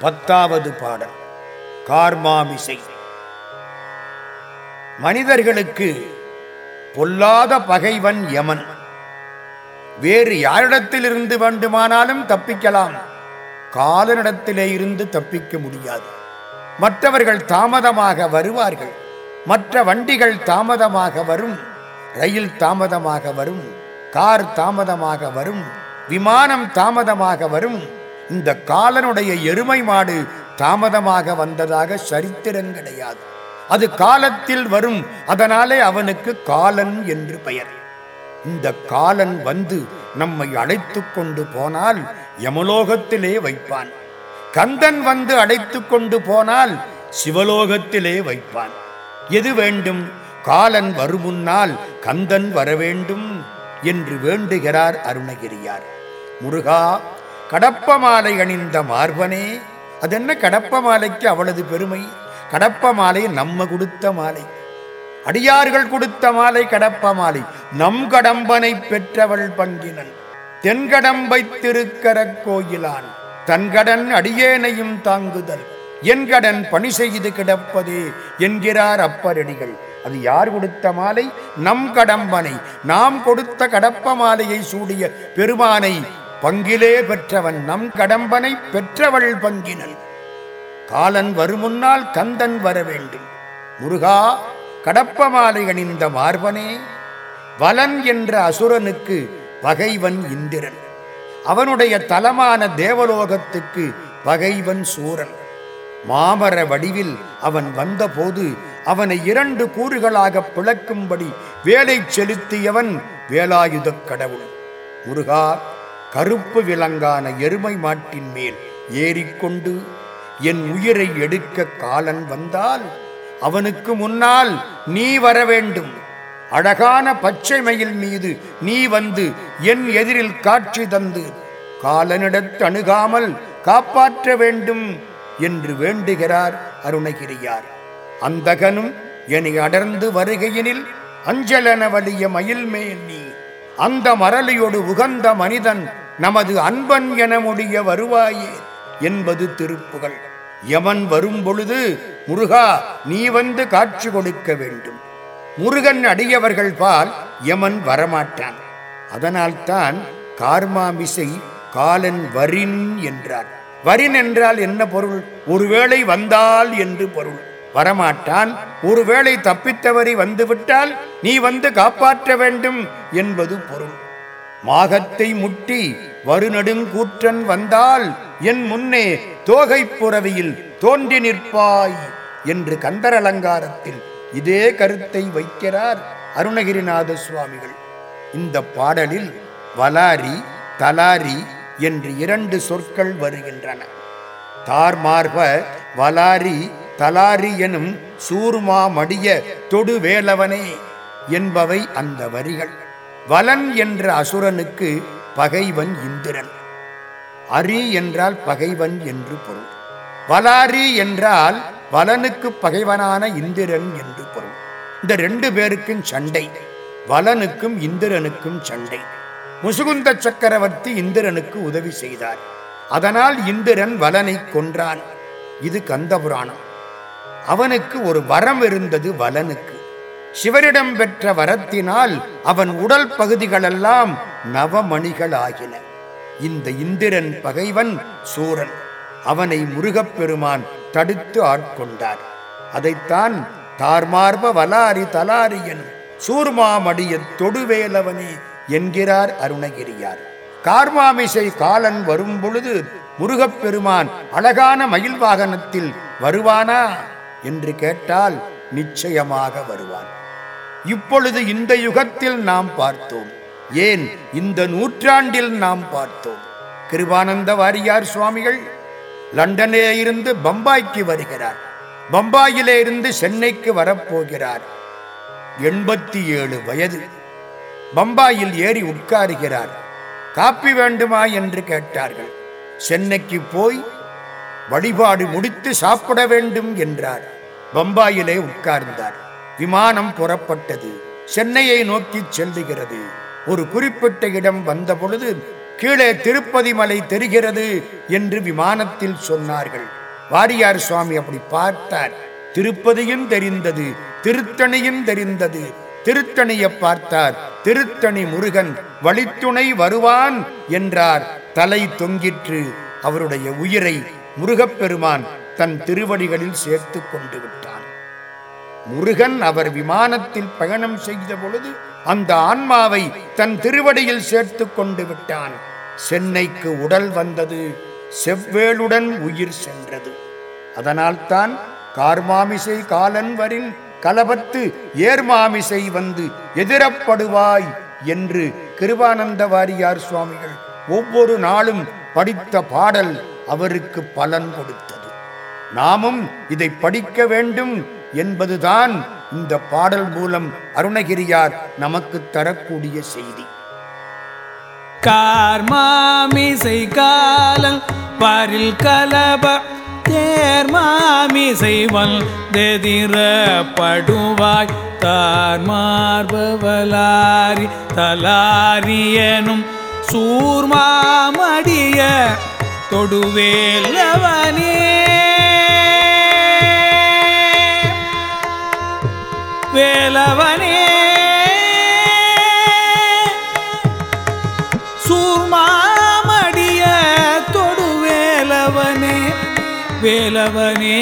பத்தாவது பாடல் கார்மாமிசை. மனிதர்களுக்கு பொல்லாத பகைவன் யமன். வேறு யாரிடத்திலிருந்து வேண்டுமானாலும் தப்பிக்கலாம். காலனிடத்திலே இருந்து தப்பிக்க முடியாது. மற்றவர்கள் தாமதமாக வருவார்கள். மற்ற வண்டிகள் தாமதமாக வரும். ரயில் தாமதமாக வரும். கார் தாமதமாக வரும். விமானம் தாமதமாக வரும். இந்த காலனுடைய எருமை மாடு தாமதமாக வந்ததாக சரித்திரம் கிடையாது. அது காலத்தில் வரும் அதனாலே அவனுக்கு காலன் என்று பெயர். இந்த காலன் வந்து நம்மை அழைத்து கொண்டு போனால் யமலோகத்திலே வைப்பான். கந்தன் வந்து அழைத்து கொண்டு போனால் சிவலோகத்திலே வைப்பான். எது வேண்டும்? காலன் வருமுன்னால் கந்தன் வர வேண்டும் என்று வேண்டுகிறார் அருணகிரியார். முருகா கடப்ப மாலை அணிந்த மார்பனே அதென்ன கடப்ப மாலைக்கு அவளது பெருமை? கடப்ப மாலை நம்ம கொடுத்த மாலை. அடியார்கள் கொடுத்த மாலை கடப்ப மாலை நம் கடம்பனை பெற்றவள் பங்கினன். தென்கடம்பை திருக்கர கோயிலான். தன்கடன் அடியேனையும் தாங்குதல். என் கடன் பணி செய்து கிடப்பதே என்கிறார் அப்பரடிகள் அது யார் கொடுத்த மாலை? நம் கடம்பனை. நாம் கொடுத்த கடப்ப மாலையை சூடிய பெருமானை பங்கிலே பெற்றவன் நம் கடம்பனை பெற்றவள் பங்கினன் காலன் வருமுன்னால் கந்தன் வர வேண்டும் முருகா கடப்ப மாலை அணிந்த மார்பனே வலன் என்ற அசுரனுக்கு பகைவன் இந்திரன். அவனுடைய தலமான தேவலோகத்துக்கு பகைவன் சூரன். மாமர வடிவில் அவன் வந்தபோது அவனை இரண்டு கூறுகளாக பிளக்கும்படி வேலை செலுத்தியவன் வேலாயுதக் கடவுள். முருகா கருப்பு விலங்கான எருமை மாட்டின் மேல் ஏறிக்கொண்டு என் உயிரை எடுக்க காலன் வந்தால் அவனுக்கு முன்னால் நீ வர வேண்டும். அழகான பச்சை மயில் மீது நீ வந்து என் எதிரில் காட்சி தந்து காலனிடத்து அணுகாமல் காப்பாற்ற வேண்டும் என்று வேண்டுகிறார் அருணகிரியார். அந்தகனும் என்னை அடர்ந்து வருகையினில் அஞ்சலன வலிய மயில் மேல் நீ அந்த மரலியோடு உகந்த மனிதன் நமது அன்பன் என முடிய வருவாயே என்பது திருப்புகள் யமன் வரும் பொழுது முருகா நீ வந்து காட்சி கொடுக்க வேண்டும். முருகன் அடியவர்கள் பால் யமன் வரமாட்டான். அதனால்தான் கார்மாமிசை காலன் வரின் என்றார். வரின் என்றால் என்ன பொருள்? ஒருவேளை வந்தால் என்று பொருள். வரமாட்டான். ஒருவேளை தப்பித்தவரை வந்துவிட்டால் நீ வந்து காப்பாற்ற வேண்டும் என்பது பொருள். மாகத்தை முட்டி வருநடுங்கூற்றன் வந்தால் என் முன்னே தோகை தோன்றி நிற்பாய் என்று கந்தர் அலங்காரத்தில் இதே கருத்தை வைக்கிறார் அருணகிரிநாத சுவாமிகள். இந்த பாடலில் வலாரி தலாரி என்று இரண்டு சொற்கள் வருகின்றன. தார்மார்ப வலாரி தலாரி எனும் சூர்மா மடிய தொடுவேலவனே என்பவை அந்த வரிகள். வலன் என்ற அசுரனுக்கு பகைவன் இந்திரன். அரி என்றால் பகைவன் என்று பொருள். வலாரி என்றால் வலனுக்கு பகைவனான இந்திரன் என்று பொருள். இந்த ரெண்டு பேருக்கும் சண்டை. வலனுக்கும் இந்திரனுக்கும் சண்டை. முசுகுந்த சக்கரவர்த்தி இந்திரனுக்கு உதவி செய்தார். அதனால் இந்திரன் வலனை கொன்றான். இது கந்தபுராணம். அவனுக்கு ஒரு வரம் இருந்தது வலனுக்கு. சிவரிடம் பெற்ற வரத்தினால் அவன் உடல் பகுதிகளெல்லாம் நவமணிகள் ஆகின இந்த இந்திரன் பகைவன் சூரன். அவனை முருகப்பெருமான் தடுத்து ஆட்கொண்டார். அதைத்தான் தார்மார்ப வலாரி தலாரியன் சூர்மாமடிய தொடுவேலவனே என்கிறார் அருணகிரியார். கார்மாமிசை காலன் வரும் பொழுது முருகப்பெருமான் அழகான மயில் வாகனத்தில் வருவானா? என்று கேட்டால் நிச்சயமாக வருவான். இப்பொழுது இந்த யுகத்தில் நாம் பார்த்தோம். ஏன்? இந்த நூற்றாண்டில் நாம் பார்த்தோம். கிருபானந்த வாரியார் சுவாமிகள் லண்டனே இருந்து பம்பாய்க்கு வருகிறார். பம்பாயிலே இருந்து சென்னைக்கு வரப்போகிறார். எண்பத்தி ஏழு வயது. பம்பாயில் ஏறி உட்காருகிறார். காப்பி வேண்டுமா என்று கேட்டார்கள். சென்னைக்கு போய் வழிபாடு முடித்து சாப்பிட வேண்டும் என்றார். பம்பாயிலே உட்கார்ந்தார். விமானம் புறப்பட்டது. சென்னையை நோக்கி செல்லுகிறது. ஒரு குறிப்பிட்ட இடம் வந்த பொழுது கீழே திருப்பதி மலை தெரிகிறது என்று விமானத்தில் சொன்னார்கள். வாரியார் சுவாமி அப்படி பார்த்தார். திருப்பதியும் தெரிந்தது திருத்தணியும் தெரிந்தது. திருத்தணியை பார்த்தார். திருத்தணி முருகன் வழித்துணை வருவான் என்றார். தலை தொங்கிற்று. அவருடைய உயிரை முருகப்பெருமான் தன் திருவடிகளில் சேர்த்து கொண்டு விட்டான். முருகன் அவர் விமானத்தில் பயணம் செய்த பொழுது அந்த ஆன்மாவை தன் திருவடியில் சேர்த்து கொண்டு விட்டான். சென்னைக்கு உடல் வந்தது செவ்வேளுடன் உயிர் சென்றது. அதனால்தான் கார்மாமிசை காலன் வரில் கலபத்து ஏர்மாமிசை வந்து எதிரப்படுவாய் என்று கிருபானந்த வாரியார் சுவாமிகள் ஒவ்வொரு நாளும் படித்த பாடல் அவருக்கு பலன் கொடுத்தது. நாமும் இதை படிக்க வேண்டும் என்பதுதான் இந்த பாடல் மூலம் அருணகிரியார் நமக்கு தரக்கூடிய செய்தி. கார்மாமிசை காலங் பரில் கலப தேர்மாமிசை வந்தெதிரப்படுவாய். தார் மார்பவலாரி தலாரியனும் சூர்மாமடிய தொடுவேல்லவனே வேலவனே சூர்மாமடிய தொடு வேலவனே வேலவனே.